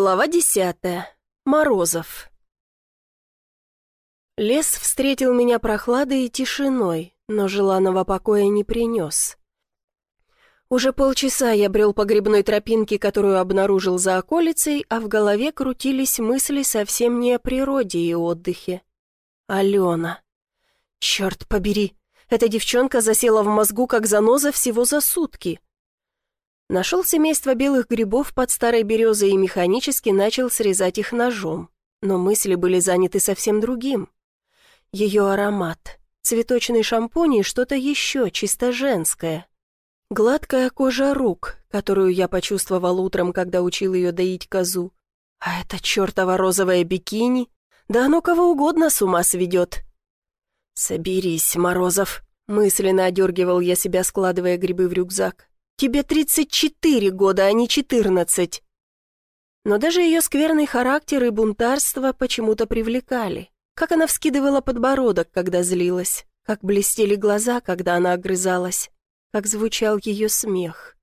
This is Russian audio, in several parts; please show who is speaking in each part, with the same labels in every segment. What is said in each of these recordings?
Speaker 1: Глава десятая. Морозов. Лес встретил меня прохладой и тишиной, но желанного покоя не принес. Уже полчаса я брел по грибной тропинке, которую обнаружил за околицей, а в голове крутились мысли совсем не о природе и отдыхе. Алена. Черт побери, эта девчонка засела в мозгу, как заноза, всего за сутки. Нашел семейство белых грибов под старой березой и механически начал срезать их ножом. Но мысли были заняты совсем другим. Ее аромат, цветочный шампунь и что-то еще, чисто женское. Гладкая кожа рук, которую я почувствовал утром, когда учил ее доить козу. А это чертово розовое бикини. Да оно кого угодно с ума сведет. «Соберись, Морозов», — мысленно одергивал я себя, складывая грибы в рюкзак. Тебе 34 года, а не 14. Но даже ее скверный характер и бунтарство почему-то привлекали. Как она вскидывала подбородок, когда злилась, как блестели глаза, когда она огрызалась, как звучал ее смех.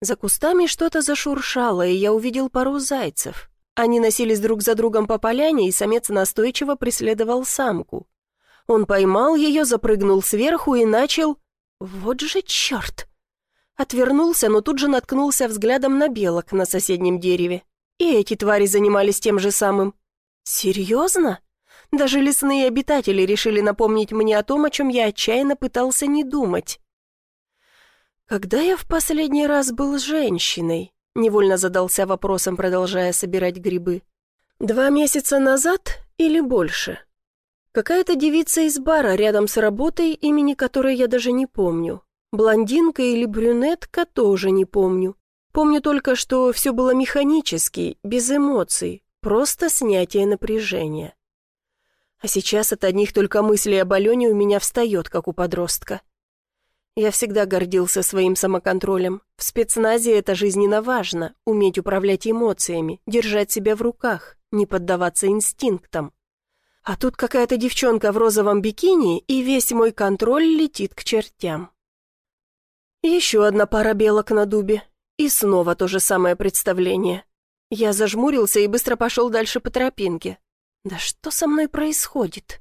Speaker 1: За кустами что-то зашуршало, и я увидел пару зайцев. Они носились друг за другом по поляне, и самец настойчиво преследовал самку. Он поймал ее, запрыгнул сверху и начал... Вот же черт! Отвернулся, но тут же наткнулся взглядом на белок на соседнем дереве. И эти твари занимались тем же самым. Серьезно? Даже лесные обитатели решили напомнить мне о том, о чем я отчаянно пытался не думать. Когда я в последний раз был женщиной? Невольно задался вопросом, продолжая собирать грибы. Два месяца назад или больше? Какая-то девица из бара рядом с работой, имени которой я даже не помню. Блондинка или брюнетка тоже не помню. Помню только, что все было механически, без эмоций, просто снятие напряжения. А сейчас от одних только мыслей об Алене у меня встает, как у подростка. Я всегда гордился своим самоконтролем. В спецназе это жизненно важно, уметь управлять эмоциями, держать себя в руках, не поддаваться инстинктам. А тут какая-то девчонка в розовом бикини, и весь мой контроль летит к чертям. Еще одна пара белок на дубе. И снова то же самое представление. Я зажмурился и быстро пошел дальше по тропинке. Да что со мной происходит?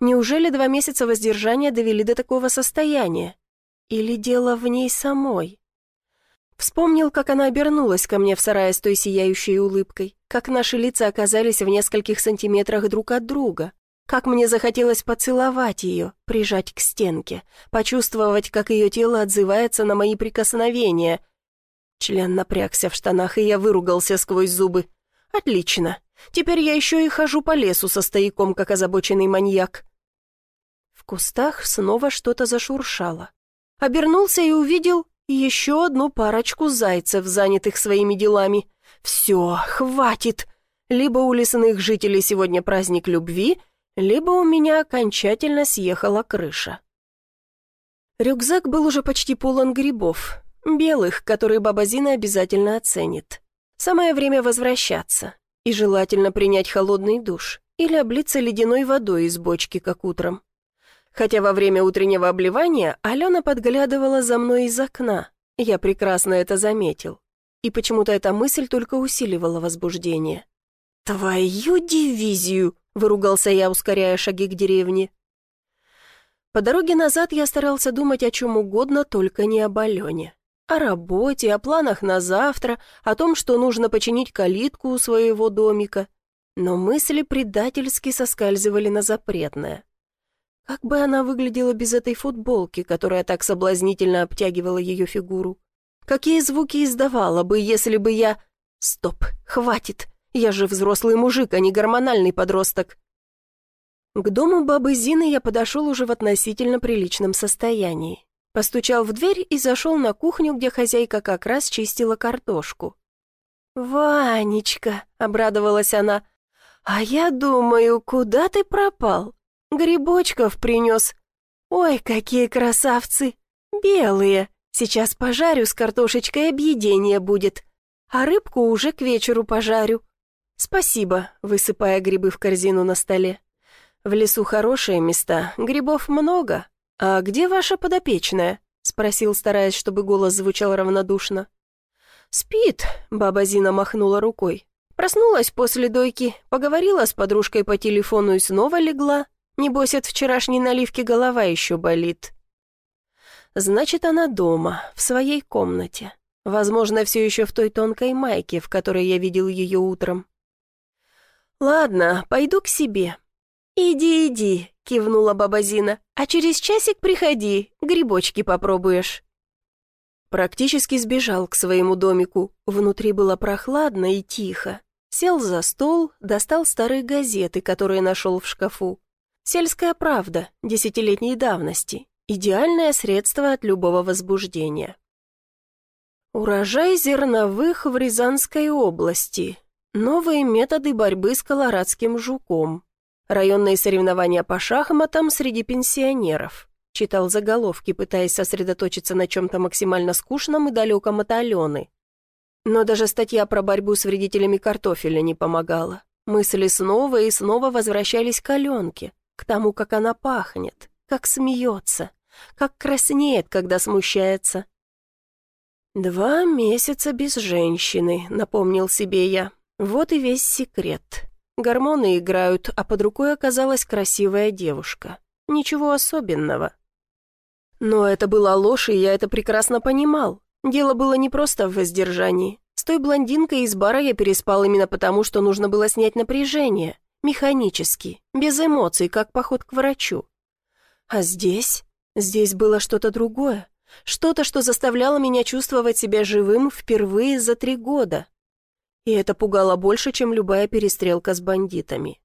Speaker 1: Неужели два месяца воздержания довели до такого состояния? Или дело в ней самой? Вспомнил, как она обернулась ко мне в сарае с той сияющей улыбкой, как наши лица оказались в нескольких сантиметрах друг от друга, как мне захотелось поцеловать ее, прижать к стенке, почувствовать, как ее тело отзывается на мои прикосновения. Член напрягся в штанах, и я выругался сквозь зубы. «Отлично. Теперь я еще и хожу по лесу со стояком, как озабоченный маньяк». В кустах снова что-то зашуршало. Обернулся и увидел еще одну парочку зайцев, занятых своими делами. «Все, хватит!» Либо у лесных жителей сегодня праздник любви, либо у меня окончательно съехала крыша. Рюкзак был уже почти полон грибов, белых, которые баба Зина обязательно оценит. Самое время возвращаться, и желательно принять холодный душ или облиться ледяной водой из бочки, как утром. Хотя во время утреннего обливания Алена подглядывала за мной из окна, я прекрасно это заметил. И почему-то эта мысль только усиливала возбуждение. «Твою дивизию!» Выругался я, ускоряя шаги к деревне. По дороге назад я старался думать о чем угодно, только не об Алене. О работе, о планах на завтра, о том, что нужно починить калитку у своего домика. Но мысли предательски соскальзывали на запретное. Как бы она выглядела без этой футболки, которая так соблазнительно обтягивала ее фигуру? Какие звуки издавала бы, если бы я... Стоп, хватит. Я же взрослый мужик, а не гормональный подросток. К дому бабы Зины я подошел уже в относительно приличном состоянии. Постучал в дверь и зашел на кухню, где хозяйка как раз чистила картошку. «Ванечка», — обрадовалась она, — «а я думаю, куда ты пропал? Грибочков принес. Ой, какие красавцы! Белые. Сейчас пожарю с картошечкой, объедение будет. А рыбку уже к вечеру пожарю. «Спасибо», высыпая грибы в корзину на столе. «В лесу хорошие места, грибов много. А где ваша подопечная?» спросил, стараясь, чтобы голос звучал равнодушно. «Спит», — баба Зина махнула рукой. Проснулась после дойки, поговорила с подружкой по телефону и снова легла. Небось, от вчерашней наливки голова еще болит. Значит, она дома, в своей комнате. Возможно, все еще в той тонкой майке, в которой я видел ее утром. «Ладно, пойду к себе». «Иди, иди», — кивнула баба Зина. «А через часик приходи, грибочки попробуешь». Практически сбежал к своему домику. Внутри было прохладно и тихо. Сел за стол, достал старые газеты, которые нашел в шкафу. «Сельская правда» десятилетней давности. Идеальное средство от любого возбуждения. Урожай зерновых в Рязанской области. Новые методы борьбы с колорадским жуком. Районные соревнования по шахматам среди пенсионеров. Читал заголовки, пытаясь сосредоточиться на чем-то максимально скучном и далеком от Алены. Но даже статья про борьбу с вредителями картофеля не помогала. Мысли снова и снова возвращались к Аленке, к тому, как она пахнет, как смеется, как краснеет, когда смущается. «Два месяца без женщины», — напомнил себе я. «Вот и весь секрет. Гормоны играют, а под рукой оказалась красивая девушка. Ничего особенного». Но это была ложь, и я это прекрасно понимал. Дело было не просто в воздержании. С той блондинкой из бара я переспал именно потому, что нужно было снять напряжение. Механически, без эмоций, как поход к врачу. А здесь? Здесь было что-то другое. Что-то, что заставляло меня чувствовать себя живым впервые за три года. И это пугало больше, чем любая перестрелка с бандитами.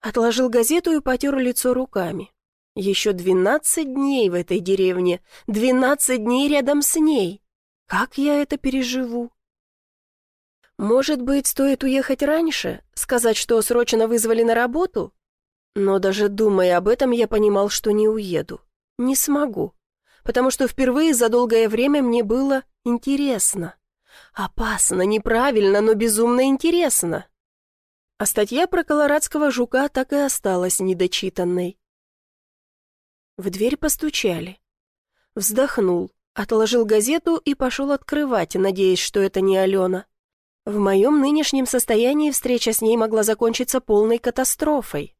Speaker 1: Отложил газету и потер лицо руками. Еще двенадцать дней в этой деревне, двенадцать дней рядом с ней. Как я это переживу? Может быть, стоит уехать раньше, сказать, что срочно вызвали на работу? Но даже думая об этом, я понимал, что не уеду. Не смогу. Потому что впервые за долгое время мне было интересно. Опасно, неправильно, но безумно интересно. А статья про колорадского жука так и осталась недочитанной. В дверь постучали. Вздохнул, отложил газету и пошел открывать, надеясь, что это не Алена. В моем нынешнем состоянии встреча с ней могла закончиться полной катастрофой.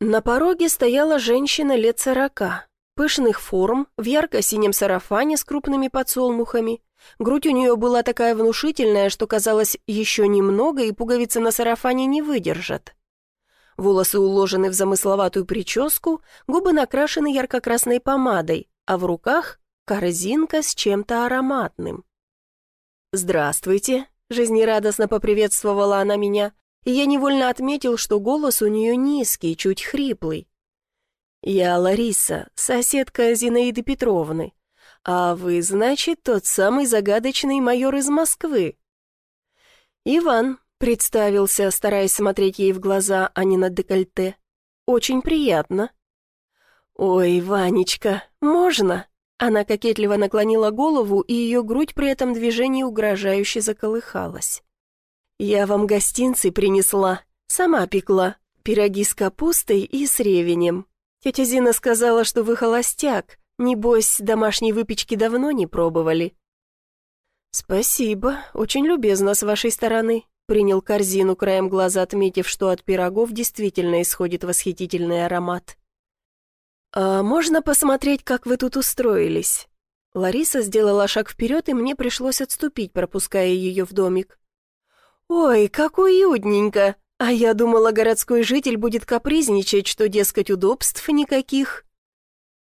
Speaker 1: На пороге стояла женщина лет сорока, пышных форм, в ярко-синем сарафане с крупными подсолнухами. Грудь у нее была такая внушительная, что казалось еще немного, и пуговицы на сарафане не выдержат. Волосы уложены в замысловатую прическу, губы накрашены ярко-красной помадой, а в руках корзинка с чем-то ароматным. «Здравствуйте», — жизнерадостно поприветствовала она меня, и я невольно отметил, что голос у нее низкий, чуть хриплый. «Я Лариса, соседка Зинаиды Петровны. А вы, значит, тот самый загадочный майор из Москвы?» «Иван, Представился, стараясь смотреть ей в глаза, а не на декольте. «Очень приятно». «Ой, Ванечка, можно?» Она кокетливо наклонила голову, и ее грудь при этом движении угрожающе заколыхалась. «Я вам гостинцы принесла, сама пекла, пироги с капустой и с ревенем. Тетя Зина сказала, что вы холостяк, небось, домашней выпечки давно не пробовали». «Спасибо, очень любезно с вашей стороны. Принял корзину, краем глаза отметив, что от пирогов действительно исходит восхитительный аромат. «А можно посмотреть, как вы тут устроились?» Лариса сделала шаг вперед, и мне пришлось отступить, пропуская ее в домик. «Ой, как уютненько! А я думала, городской житель будет капризничать, что, дескать, удобств никаких».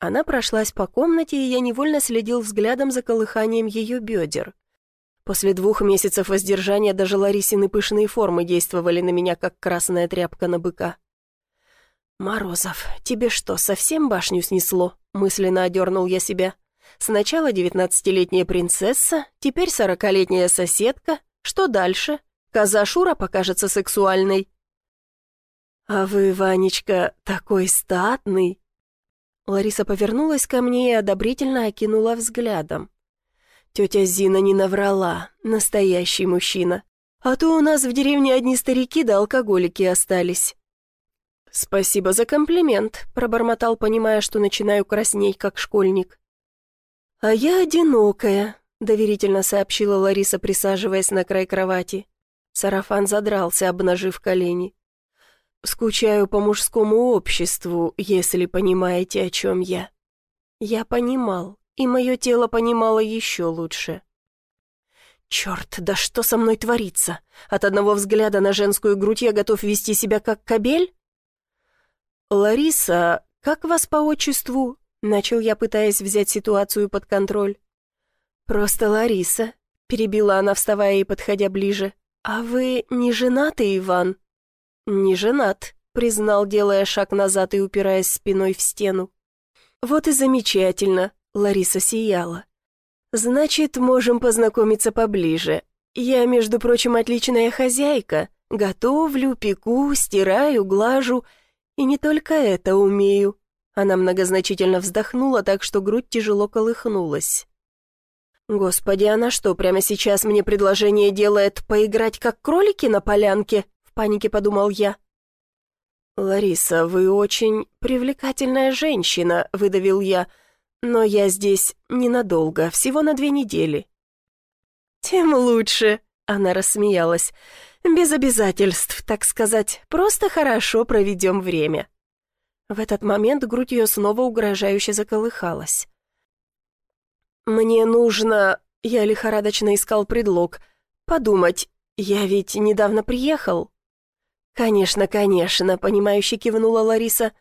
Speaker 1: Она прошлась по комнате, и я невольно следил взглядом за колыханием ее бедер. После двух месяцев воздержания даже Ларисины пышные формы действовали на меня, как красная тряпка на быка. «Морозов, тебе что, совсем башню снесло?» — мысленно одернул я себя. «Сначала девятнадцатилетняя принцесса, теперь сорокалетняя соседка. Что дальше? Коза Шура покажется сексуальной». «А вы, Ванечка, такой статный!» Лариса повернулась ко мне и одобрительно окинула взглядом. Тетя Зина не наврала, настоящий мужчина. А то у нас в деревне одни старики да алкоголики остались. «Спасибо за комплимент», — пробормотал, понимая, что начинаю краснеть, как школьник. «А я одинокая. — доверительно сообщила Лариса, присаживаясь на край кровати. Сарафан задрался, обнажив колени. «Скучаю по мужскому обществу, если понимаете, о чем я». Я понимал, и мое тело понимало еще лучше. «Черт, да что со мной творится? От одного взгляда на женскую грудь я готов вести себя как кобель?» «Лариса, как вас по отчеству?» Начал я, пытаясь взять ситуацию под контроль. «Просто Лариса», — перебила она, вставая и подходя ближе. «А вы не женаты, Иван?» «Не женат», — признал, делая шаг назад и упираясь спиной в стену. «Вот и замечательно», — Лариса сияла. «Значит, можем познакомиться поближе. Я, между прочим, отличная хозяйка. Готовлю, пеку, стираю, глажу. И не только это умею». Она многозначительно вздохнула, так что грудь тяжело колыхнулась. «Господи, она что, прямо сейчас мне предложение делает поиграть как кролики на полянке?» Панике подумал я. «Лариса, вы очень привлекательная женщина», — выдавил я. «Но я здесь ненадолго, всего на две недели». «Тем лучше», — она рассмеялась. «Без обязательств, так сказать, просто хорошо проведем время». В этот момент грудь ее снова угрожающе заколыхалась. «Мне нужно...» — я лихорадочно искал предлог. «Подумать, я ведь недавно приехал». «Конечно, конечно», — понимающе кивнула Лариса.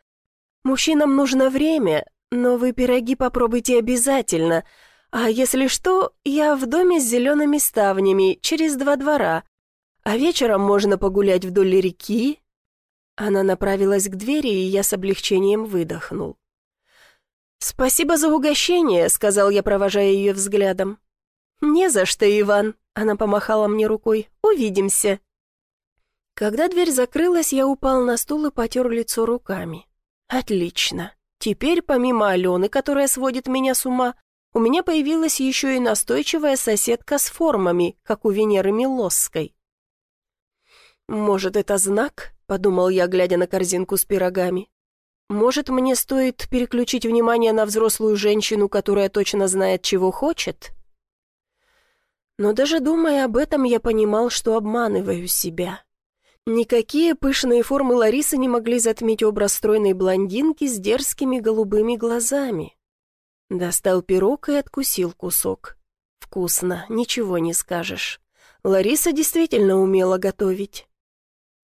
Speaker 1: «Мужчинам нужно время, но вы пироги попробуйте обязательно. А если что, я в доме с зелеными ставнями, через два двора. А вечером можно погулять вдоль реки». Она направилась к двери, и я с облегчением выдохнул. «Спасибо за угощение», — сказал я, провожая ее взглядом. «Не за что, Иван», — она помахала мне рукой. «Увидимся». Когда дверь закрылась, я упал на стул и потер лицо руками. «Отлично. Теперь, помимо Алены, которая сводит меня с ума, у меня появилась еще и настойчивая соседка с формами, как у Венеры Милосской. «Может, это знак?» — подумал я, глядя на корзинку с пирогами. Может, мне стоит переключить внимание на взрослую женщину, которая точно знает, чего хочет? Но даже думая об этом, я понимал, что обманываю себя. Никакие пышные формы Ларисы не могли затмить образ стройной блондинки с дерзкими голубыми глазами. Достал пирог и откусил кусок. Вкусно, ничего не скажешь. Лариса действительно умела готовить.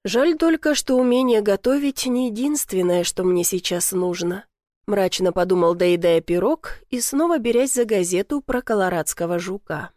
Speaker 1: Жаль только, что умение готовить не единственное, что мне сейчас нужно. Мрачно подумал, доедая пирог и снова берясь за газету про колорадского жука.